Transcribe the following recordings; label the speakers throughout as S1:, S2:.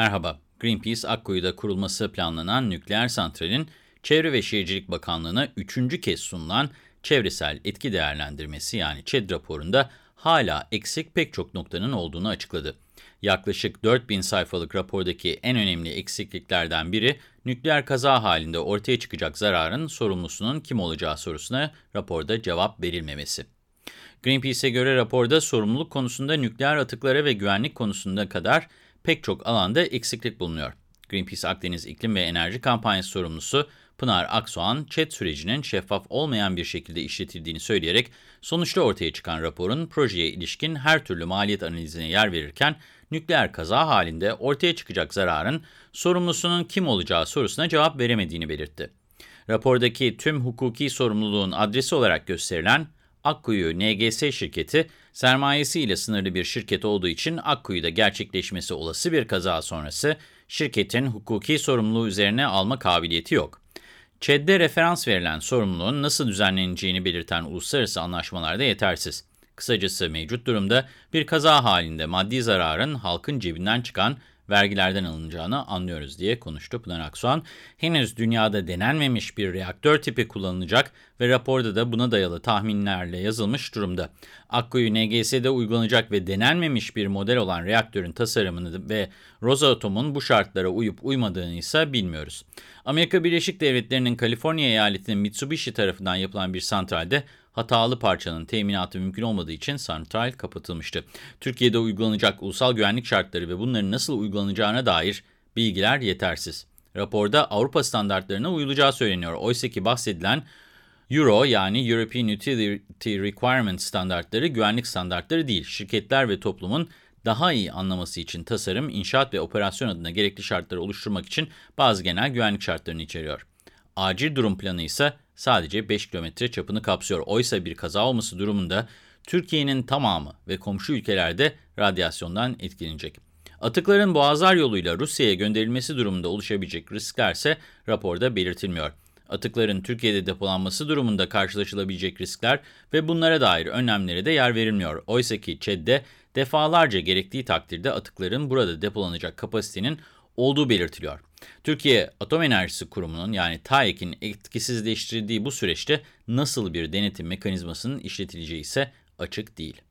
S1: Merhaba, Greenpeace Akkuyu'da kurulması planlanan nükleer santralin Çevre ve Şehircilik Bakanlığı'na üçüncü kez sunulan çevresel etki değerlendirmesi yani ÇED raporunda hala eksik pek çok noktanın olduğunu açıkladı. Yaklaşık 4000 sayfalık rapordaki en önemli eksikliklerden biri, nükleer kaza halinde ortaya çıkacak zararın sorumlusunun kim olacağı sorusuna raporda cevap verilmemesi. Greenpeace'e göre raporda sorumluluk konusunda nükleer atıklara ve güvenlik konusunda kadar pek çok alanda eksiklik bulunuyor. Greenpeace Akdeniz İklim ve Enerji Kampanyası sorumlusu Pınar Aksoğan, ÇED sürecinin şeffaf olmayan bir şekilde işletildiğini söyleyerek, sonuçta ortaya çıkan raporun projeye ilişkin her türlü maliyet analizine yer verirken, nükleer kaza halinde ortaya çıkacak zararın sorumlusunun kim olacağı sorusuna cevap veremediğini belirtti. Rapordaki tüm hukuki sorumluluğun adresi olarak gösterilen Akkuyu NGS şirketi, sermayesi ile sınırlı bir şirket olduğu için Akkuyu'da gerçekleşmesi olası bir kaza sonrası, şirketin hukuki sorumluluğu üzerine alma kabiliyeti yok. ÇED'de referans verilen sorumluluğun nasıl düzenleneceğini belirten uluslararası anlaşmalar da yetersiz. Kısacası mevcut durumda bir kaza halinde maddi zararın halkın cebinden çıkan vergilerden alınacağını anlıyoruz diye konuştu Pınar Aksoğan. Henüz dünyada denenmemiş bir reaktör tipi kullanılacak ve raporda da buna dayalı tahminlerle yazılmış durumda. Akkuyu NGS'de uygulanacak ve denenmemiş bir model olan reaktörün tasarımını ve Rosatom'un bu şartlara uyup uymadığını ise bilmiyoruz. Amerika Birleşik Devletleri'nin Kaliforniya eyaletinin Mitsubishi tarafından yapılan bir santralde hatalı parçanın teminatı mümkün olmadığı için santral kapatılmıştı. Türkiye'de uygulanacak ulusal güvenlik şartları ve bunların nasıl uygulanacağına dair bilgiler yetersiz. Raporda Avrupa standartlarına uyulacağı söyleniyor. Oysa ki bahsedilen Euro yani European Utility Requirement standartları güvenlik standartları değil. Şirketler ve toplumun daha iyi anlaması için tasarım, inşaat ve operasyon adına gerekli şartları oluşturmak için bazı genel güvenlik şartlarını içeriyor. Acil durum planı ise sadece 5 kilometre çapını kapsıyor. Oysa bir kaza olması durumunda Türkiye'nin tamamı ve komşu ülkelerde radyasyondan etkilenecek. Atıkların boğazlar yoluyla Rusya'ya gönderilmesi durumunda oluşabilecek riskler ise raporda belirtilmiyor. Atıkların Türkiye'de depolanması durumunda karşılaşılabilecek riskler ve bunlara dair önlemlere de yer verilmiyor. Oysa ki ÇED'de defalarca gerektiği takdirde atıkların burada depolanacak kapasitenin olduğu belirtiliyor. Türkiye Atom Enerjisi Kurumu'nun yani TAEK'in etkisizleştirildiği bu süreçte nasıl bir denetim mekanizmasının işletileceği ise açık değil.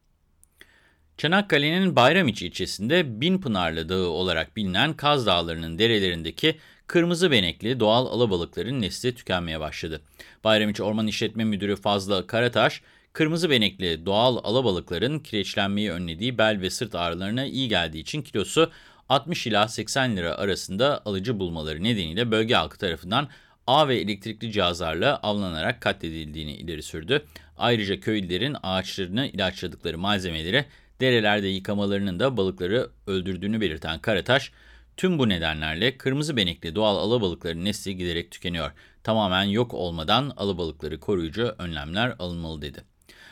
S1: Çanakkale'nin Bayramiçi ilçesinde Binpınarlı Dağı olarak bilinen Kaz Dağları'nın derelerindeki kırmızı benekli doğal alabalıkların nesli tükenmeye başladı. Bayramiçi Orman İşletme Müdürü Fazla Karataş, kırmızı benekli doğal alabalıkların kireçlenmeyi önlediği bel ve sırt ağrılarına iyi geldiği için kilosu 60 ila 80 lira arasında alıcı bulmaları nedeniyle bölge halkı tarafından ağ ve elektrikli cihazlarla avlanarak katledildiğini ileri sürdü. Ayrıca köylülerin ağaçlarını ilaçladıkları malzemeleri derelerde yıkamalarının da balıkları öldürdüğünü belirten Karataş, tüm bu nedenlerle kırmızı benekli doğal alabalıkların nesli giderek tükeniyor. Tamamen yok olmadan alabalıkları koruyucu önlemler alınmalı dedi.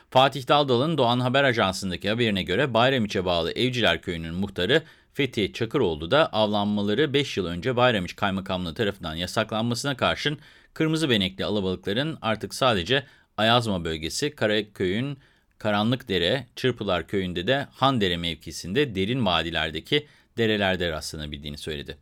S1: Fatih Daldal'ın Doğan Haber Ajansı'ndaki haberine göre Bayramiç'e bağlı Evciler Köyü'nün muhtarı Fethi Çakıroğlu da avlanmaları 5 yıl önce Bayramiç Kaymakamlığı tarafından yasaklanmasına karşın kırmızı benekli alabalıkların artık sadece Ayazma bölgesi, Karaköy'ün Karanlıkdere, Çırpılar Köyü'nde de Handere mevkisinde derin vadilerdeki derelerde rastlanabildiğini söyledi.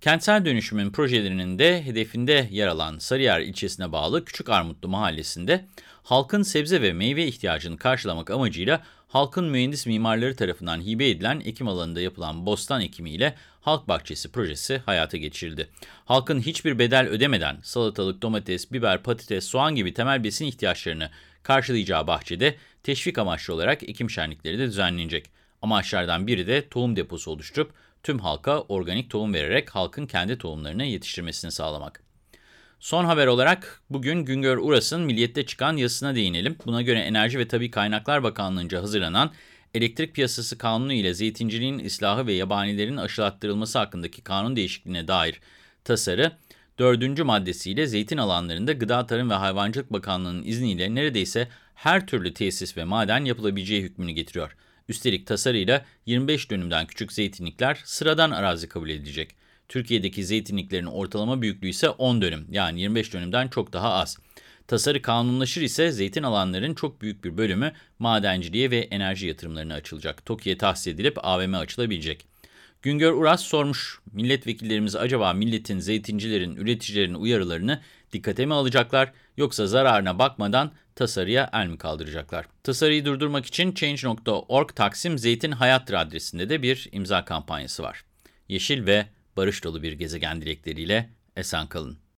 S1: Kentsel dönüşümün projelerinin de hedefinde yer alan Sarıyer ilçesine bağlı Küçük Armutlu mahallesinde halkın sebze ve meyve ihtiyacını karşılamak amacıyla halkın mühendis mimarları tarafından hibe edilen ekim alanında yapılan bostan ekimi ile Halk Bahçesi projesi hayata geçirildi. Halkın hiçbir bedel ödemeden salatalık, domates, biber, patates, soğan gibi temel besin ihtiyaçlarını karşılayacağı bahçede teşvik amaçlı olarak ekim şenlikleri de düzenlenecek. Amaçlardan biri de tohum deposu oluşturup tüm halka organik tohum vererek halkın kendi tohumlarını yetiştirmesini sağlamak. Son haber olarak bugün Güngör Uras'ın Milliyet'te çıkan yazısına değinelim. Buna göre Enerji ve Tabi Kaynaklar Bakanlığı'nca hazırlanan Elektrik Piyasası Kanunu ile zeytinciliğin islahı ve yabanilerin aşılattırılması hakkındaki kanun değişikliğine dair tasarı, dördüncü maddesiyle zeytin alanlarında Gıda Tarım ve Hayvancılık Bakanlığı'nın izniyle neredeyse her türlü tesis ve maden yapılabileceği hükmünü getiriyor. Üstelik tasarıyla 25 dönümden küçük zeytinlikler sıradan arazi kabul edilecek. Türkiye'deki zeytinliklerin ortalama büyüklüğü ise 10 dönüm yani 25 dönümden çok daha az. Tasarı kanunlaşır ise zeytin alanların çok büyük bir bölümü madenciliğe ve enerji yatırımlarına açılacak. TOKİ'ye tahsis edilip AVM açılabilecek. Güngör Uras sormuş, milletvekillerimiz acaba milletin, zeytincilerin, üreticilerin uyarılarını dikkate mi alacaklar yoksa zararına bakmadan tasarıya el mi kaldıracaklar? Tasarıyı durdurmak için Change.org Taksim Zeytin Hayattır adresinde de bir imza kampanyası var. Yeşil ve barış dolu bir gezegen dilekleriyle esen kalın.